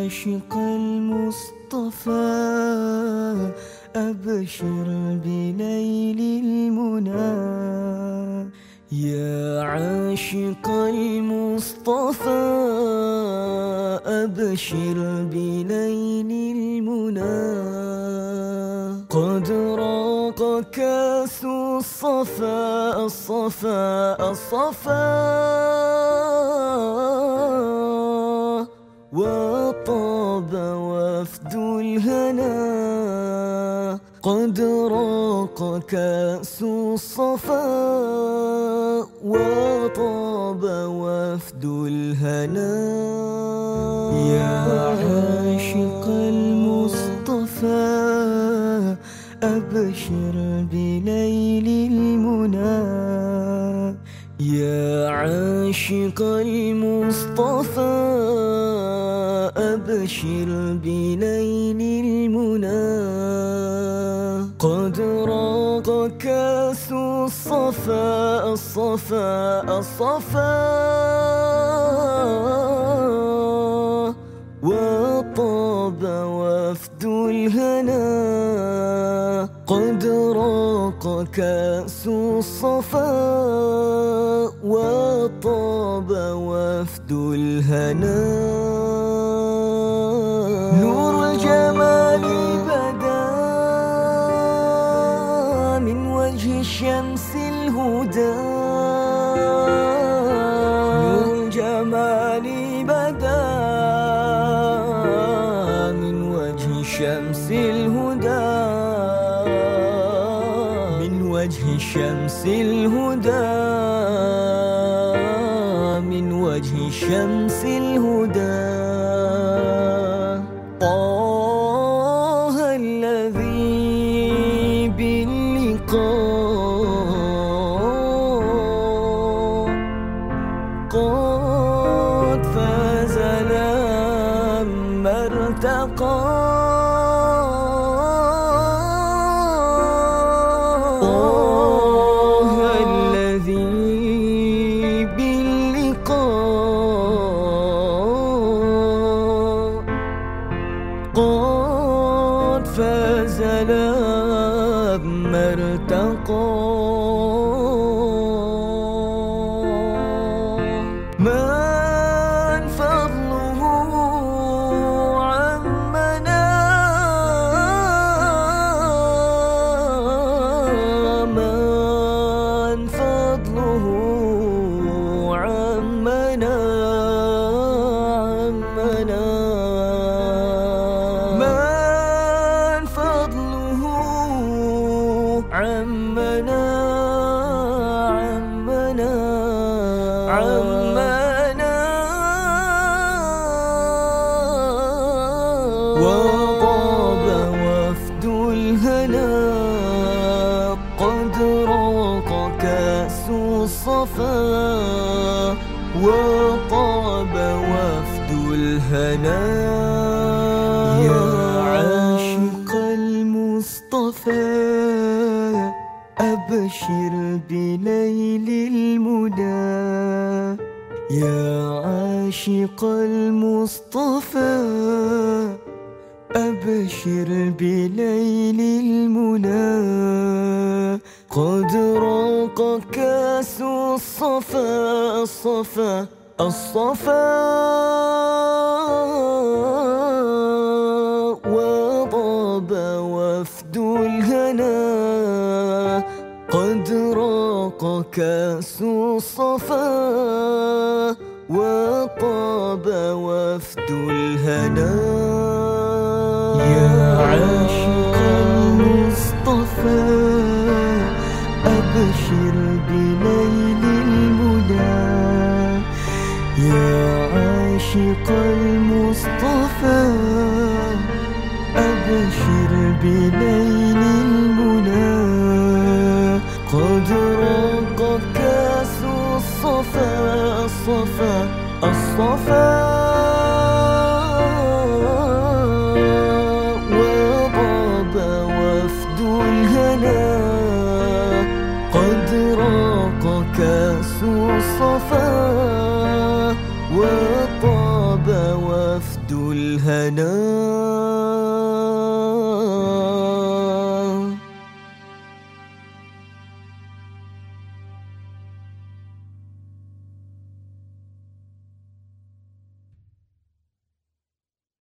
عاشق المصطفى أبشر بنيل المنى. يا عاشق المصطفى أبشر بنيل المنى. قد راق كاس الصفا الصفا الصفا. وطاب وفد الهنا. قد راق كأس الصفا. وطاب وفد الهنا. يا عاشق المصطفى أبشر بليل المنى. يا عاشق المصطفى أبشر بليل المنى. قد راق كاس الصفا الصفا الصفا. وطاب وفد الهنا. قد راق كاس الصفا. وطاب وفد الهنا. الشمس الهدى. نور الجمال بدا. من وجه الشمس الهدى. من وجه الشمس الهدى. من وجه الشمس الهدى. فاز لما ارتقى. الصفا وطاب وفد الهنا. يا عاشق المصطفى أبشر بليل المنى يا عاشق المصطفى أبشر بليل المنى. قد راق كاس الصفا الصفا الصفا وطاب وفد الهنا قد راق كاس الصفا وطاب وفد الهنا يا عاشق عاشق المصطفى أبشر بليل المنى. قد راق كاس الصفا الصفا الصفا. وطاب وفد الهنا. قد راق كاس الصفا. الهنا.